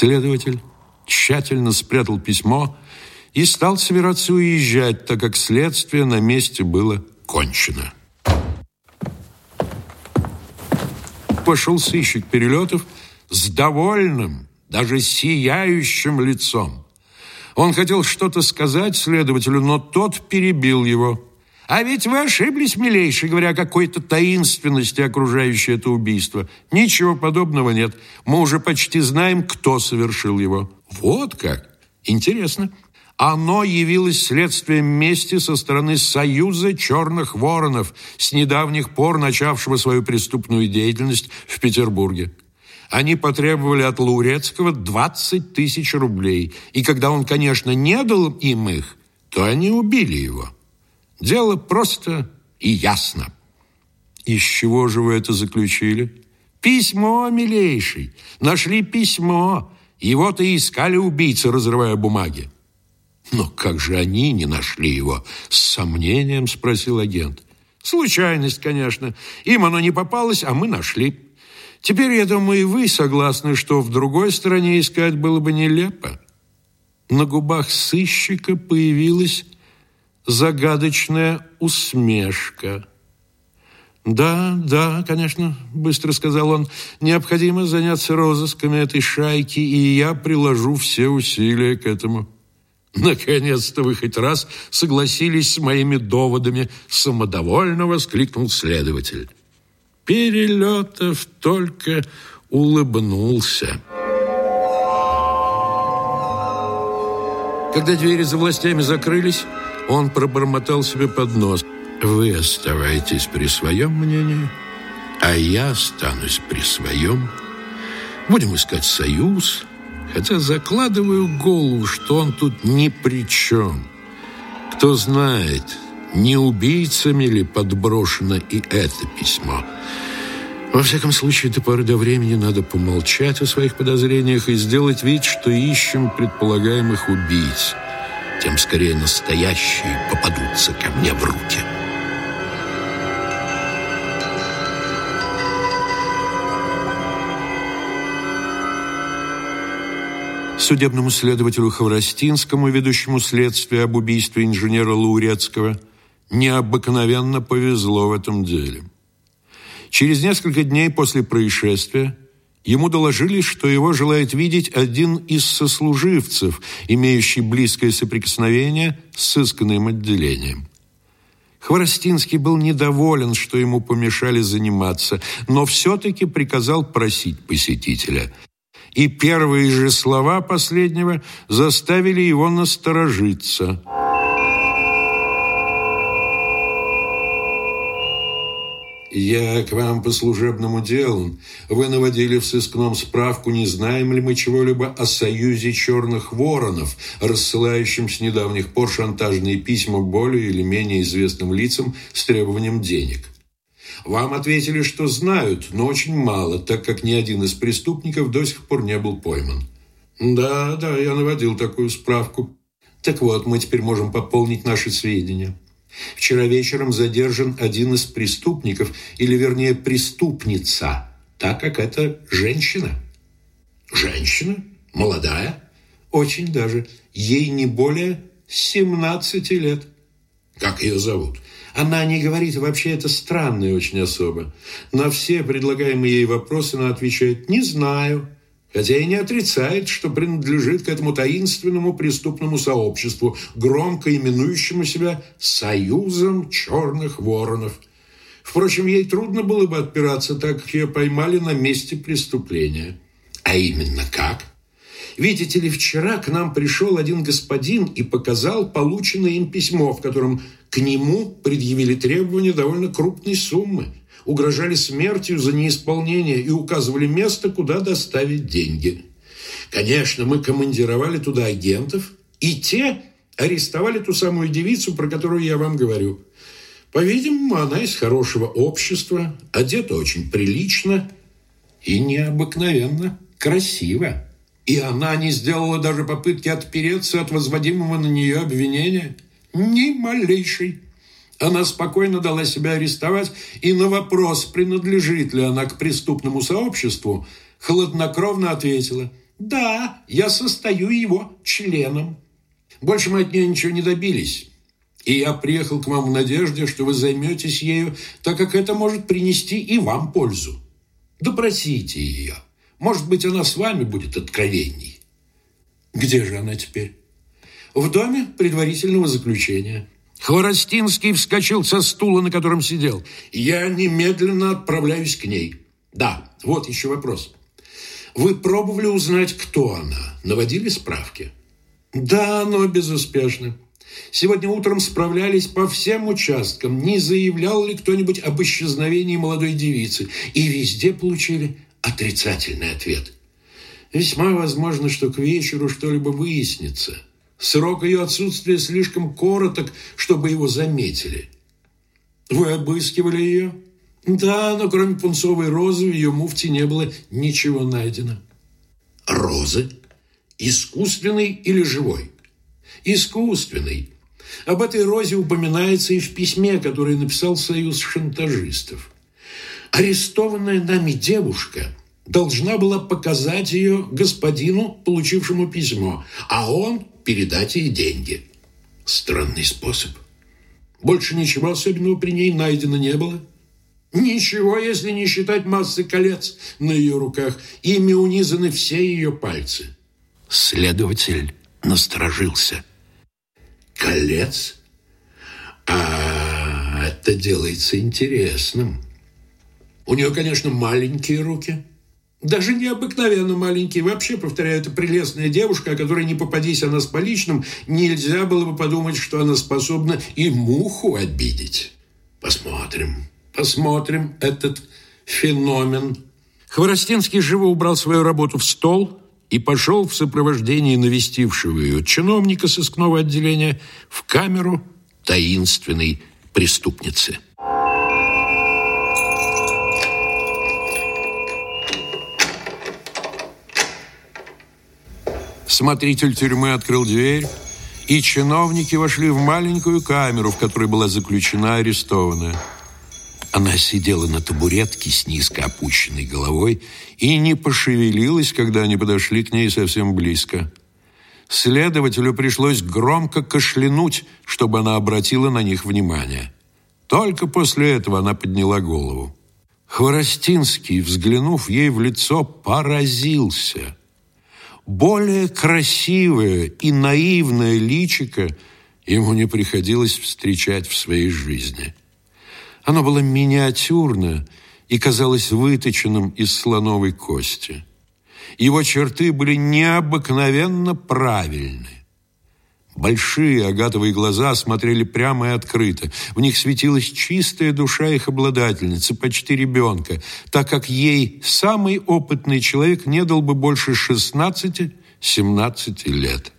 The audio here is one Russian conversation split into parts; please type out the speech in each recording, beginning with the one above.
Следователь тщательно спрятал письмо и стал собираться уезжать, так как следствие на месте было кончено. Пошел сыщик Перелетов с довольным, даже сияющим лицом. Он хотел что-то сказать следователю, но тот перебил его – а ведь вы ошиблись, милейший, говоря о какой-то таинственности окружающей это убийство. Ничего подобного нет. Мы уже почти знаем, кто совершил его. Вот как. Интересно. Оно явилось следствием мести со стороны Союза Черных Воронов, с недавних пор начавшего свою преступную деятельность в Петербурге. Они потребовали от Лаурецкого 20 тысяч рублей, и когда он, конечно, не дал им их, то они убили его. Дело просто и ясно. Из чего же вы это заключили? Письмо, милейший. Нашли письмо. Его-то и искали убийцы, разрывая бумаги. Но как же они не нашли его? С сомнением спросил агент. Случайность, конечно. Им оно не попалось, а мы нашли. Теперь, я думаю, и вы согласны, что в другой стране искать было бы нелепо. На губах сыщика появилась загадочная усмешка. «Да, да, конечно», — быстро сказал он, — «необходимо заняться розысками этой шайки, и я приложу все усилия к этому». «Наконец-то вы хоть раз согласились с моими доводами», — самодовольно воскликнул следователь. Перелетов только улыбнулся. Когда двери за властями закрылись, он пробормотал себе под нос. «Вы оставайтесь при своем мнении, а я останусь при своем. Будем искать союз, хотя закладываю голову, что он тут ни при чем. Кто знает, не убийцами ли подброшено и это письмо». Во всяком случае, до поры до времени надо помолчать о своих подозрениях и сделать вид, что ищем предполагаемых убийц тем скорее настоящие попадутся ко мне в руки. Судебному следователю Ховрастинскому, ведущему следствие об убийстве инженера Лаурецкого, необыкновенно повезло в этом деле. Через несколько дней после происшествия Ему доложили, что его желает видеть один из сослуживцев, имеющий близкое соприкосновение с сысканным отделением. Хворостинский был недоволен, что ему помешали заниматься, но все-таки приказал просить посетителя. И первые же слова последнего заставили его насторожиться – Я к вам по служебному делу. Вы наводили в сыскном справку, не знаем ли мы чего-либо о союзе черных воронов, рассылающем с недавних пор шантажные письма более или менее известным лицам с требованием денег. Вам ответили, что знают, но очень мало, так как ни один из преступников до сих пор не был пойман. Да, да, я наводил такую справку. Так вот, мы теперь можем пополнить наши сведения. Вчера вечером задержан один из преступников, или вернее преступница, так как это женщина. Женщина? Молодая? Очень даже. Ей не более 17 лет. Как ее зовут? Она не говорит, вообще это странно и очень особо. На все предлагаемые ей вопросы она отвечает «не знаю». Хотя и не отрицает, что принадлежит к этому таинственному преступному сообществу, громко именующему себя «Союзом черных воронов». Впрочем, ей трудно было бы отпираться, так как ее поймали на месте преступления. А именно как? Видите ли, вчера к нам пришел один господин и показал полученное им письмо, в котором к нему предъявили требования довольно крупной суммы – угрожали смертью за неисполнение и указывали место, куда доставить деньги. Конечно, мы командировали туда агентов, и те арестовали ту самую девицу, про которую я вам говорю. По-видимому, она из хорошего общества, одета очень прилично и необыкновенно красиво. И она не сделала даже попытки отпереться от возводимого на нее обвинения. Ни малейшей. Она спокойно дала себя арестовать, и на вопрос, принадлежит ли она к преступному сообществу, хладнокровно ответила «Да, я состою его членом». Больше мы от нее ничего не добились. И я приехал к вам в надежде, что вы займетесь ею, так как это может принести и вам пользу. Допросите ее. Может быть, она с вами будет откровенней. Где же она теперь? В доме предварительного заключения – Хворостинский вскочил со стула, на котором сидел. «Я немедленно отправляюсь к ней». «Да, вот еще вопрос. Вы пробовали узнать, кто она? Наводили справки?» «Да, но безуспешно. Сегодня утром справлялись по всем участкам, не заявлял ли кто-нибудь об исчезновении молодой девицы, и везде получили отрицательный ответ. Весьма возможно, что к вечеру что-либо выяснится». Срок ее отсутствия слишком короток, чтобы его заметили. Вы обыскивали ее? Да, но кроме пунцовой розы в ее муфте не было ничего найдено. Розы? Искусственный или живой? Искусственный. Об этой розе упоминается и в письме, которое написал Союз шантажистов. Арестованная нами девушка – должна была показать ее господину, получившему письмо, а он передать ей деньги. Странный способ. Больше ничего особенного при ней найдено не было. Ничего, если не считать массы колец на ее руках. Ими унизаны все ее пальцы. Следователь насторожился. Колец? А это делается интересным. У нее, конечно, маленькие руки – даже необыкновенно маленький. Вообще, повторяю, это прелестная девушка, о которой не попадись она с поличным, нельзя было бы подумать, что она способна и муху обидеть. Посмотрим, посмотрим этот феномен. Хворостинский живо убрал свою работу в стол и пошел в сопровождении навестившего ее чиновника сыскного отделения в камеру таинственной преступницы. Смотритель тюрьмы открыл дверь, и чиновники вошли в маленькую камеру, в которой была заключена арестованная. Она сидела на табуретке с низко опущенной головой и не пошевелилась, когда они подошли к ней совсем близко. Следователю пришлось громко кашлянуть, чтобы она обратила на них внимание. Только после этого она подняла голову. Хворостинский, взглянув ей в лицо, поразился – более красивое и наивное личико ему не приходилось встречать в своей жизни. Оно было миниатюрно и казалось выточенным из слоновой кости. Его черты были необыкновенно правильные. Большие агатовые глаза смотрели прямо и открыто. В них светилась чистая душа их обладательницы, почти ребенка, так как ей самый опытный человек не дал бы больше 16-17 лет.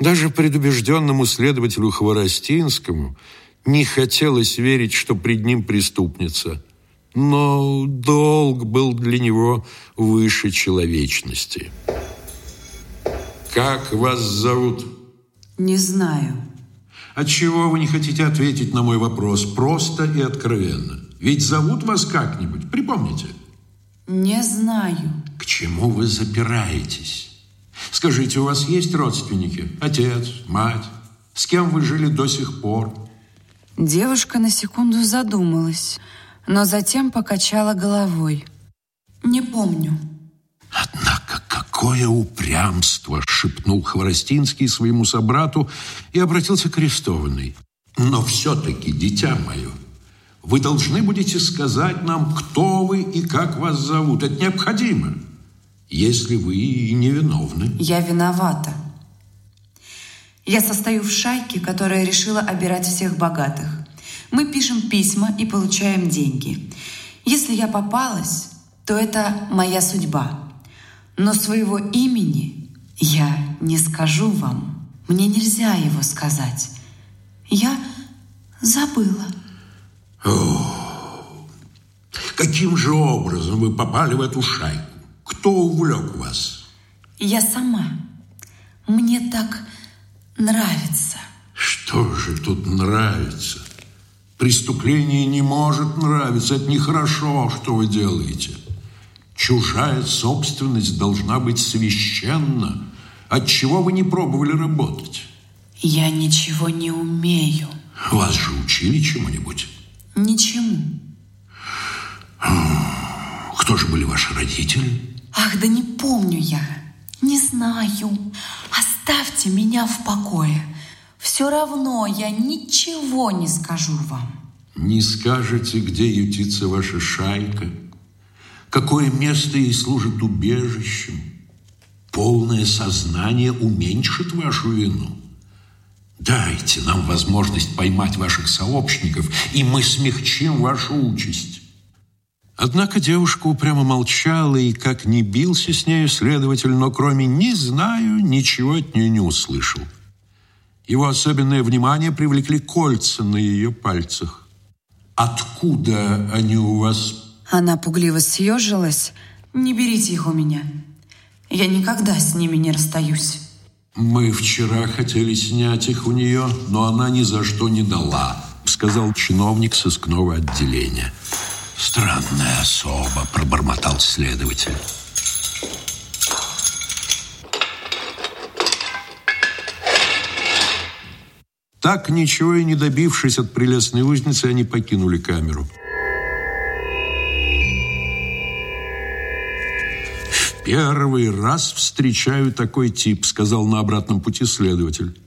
Даже предубежденному следователю Хворостинскому не хотелось верить, что пред ним преступница. Но долг был для него выше человечности. «Как вас зовут?» Не знаю. Отчего вы не хотите ответить на мой вопрос просто и откровенно? Ведь зовут вас как-нибудь, припомните? Не знаю. К чему вы запираетесь? Скажите, у вас есть родственники? Отец, мать? С кем вы жили до сих пор? Девушка на секунду задумалась, но затем покачала головой. Не помню. Однако какое упрямство! — шепнул Хворостинский своему собрату и обратился к арестованной. Но все-таки, дитя мое, вы должны будете сказать нам, кто вы и как вас зовут. Это необходимо, если вы и невиновны. Я виновата. Я состою в шайке, которая решила обирать всех богатых. Мы пишем письма и получаем деньги. Если я попалась, то это моя судьба но своего имени я не скажу вам. Мне нельзя его сказать. Я забыла. Каким же образом вы попали в эту шайку? Кто увлек вас? Я сама. Мне так нравится. Что же тут нравится? Преступление не может нравиться. Это нехорошо, что вы делаете. Чужая собственность должна быть священна. Отчего вы не пробовали работать? Я ничего не умею. Вас же учили чему-нибудь? Ничему. Кто же были ваши родители? Ах, да не помню я. Не знаю. Оставьте меня в покое. Все равно я ничего не скажу вам. Не скажете, где ютится ваша шайка? какое место ей служит убежищем. Полное сознание уменьшит вашу вину. Дайте нам возможность поймать ваших сообщников, и мы смягчим вашу участь. Однако девушка упрямо молчала, и как не бился с нею следователь, но кроме «не знаю» ничего от нее не услышал. Его особенное внимание привлекли кольца на ее пальцах. «Откуда они у вас она пугливо съежилась. «Не берите их у меня. Я никогда с ними не расстаюсь». «Мы вчера хотели снять их у нее, но она ни за что не дала», сказал чиновник сыскного отделения. «Странная особа», – пробормотал следователь. Так, ничего и не добившись от прелестной узницы, они покинули камеру. первый раз встречаю такой тип», — сказал на обратном пути следователь.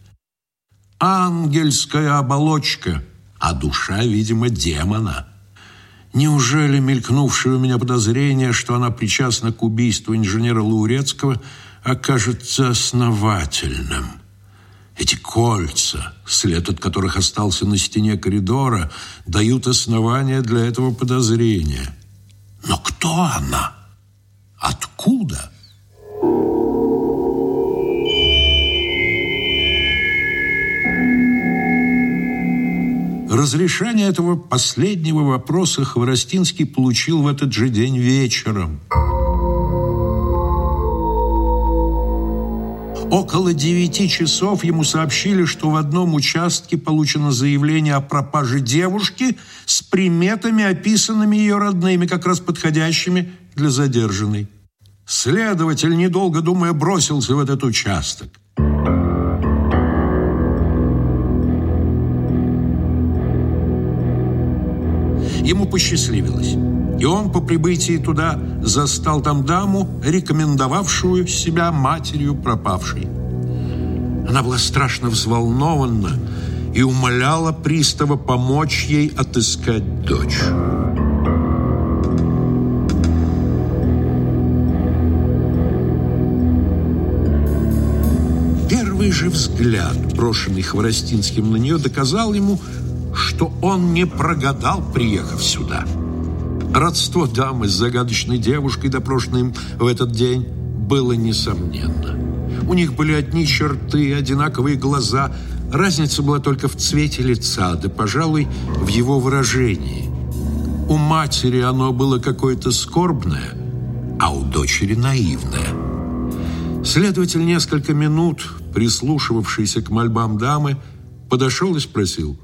«Ангельская оболочка, а душа, видимо, демона». Неужели мелькнувшее у меня подозрение, что она причастна к убийству инженера Лаурецкого, окажется основательным? Эти кольца, след от которых остался на стене коридора, дают основания для этого подозрения. Но кто она? Откуда? Разрешение этого последнего вопроса Хворостинский получил в этот же день вечером. Около девяти часов ему сообщили, что в одном участке получено заявление о пропаже девушки с приметами, описанными ее родными, как раз подходящими для задержанной. Следователь, недолго думая, бросился в этот участок. Ему посчастливилось, и он по прибытии туда застал там даму, рекомендовавшую себя матерью пропавшей. Она была страшно взволнована и умоляла пристава помочь ей отыскать дочь. же взгляд, брошенный Хворостинским на нее, доказал ему, что он не прогадал, приехав сюда. Родство дамы с загадочной девушкой, допрошенной им в этот день, было несомненно. У них были одни черты, одинаковые глаза. Разница была только в цвете лица, да, пожалуй, в его выражении. У матери оно было какое-то скорбное, а у дочери наивное. Следователь несколько минут прислушивавшийся к мольбам дамы, подошел и спросил.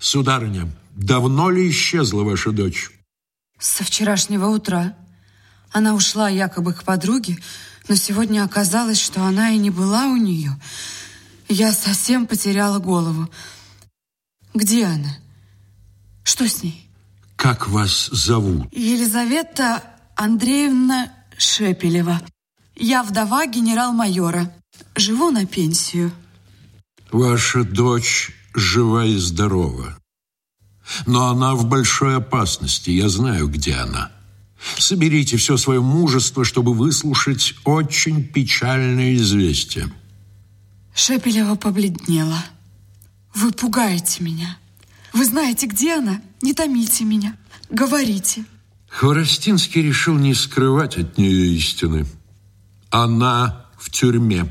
«Сударыня, давно ли исчезла ваша дочь?» «Со вчерашнего утра. Она ушла якобы к подруге, но сегодня оказалось, что она и не была у нее. Я совсем потеряла голову. Где она? Что с ней?» «Как вас зовут?» «Елизавета Андреевна Шепелева. Я вдова генерал-майора». Живу на пенсию. Ваша дочь жива и здорова. Но она в большой опасности, я знаю, где она. Соберите все свое мужество, чтобы выслушать очень печальное известие. Шепелева побледнела. Вы пугаете меня. Вы знаете, где она? Не томите меня. Говорите. Хворостинский решил не скрывать от нее истины. Она в тюрьме.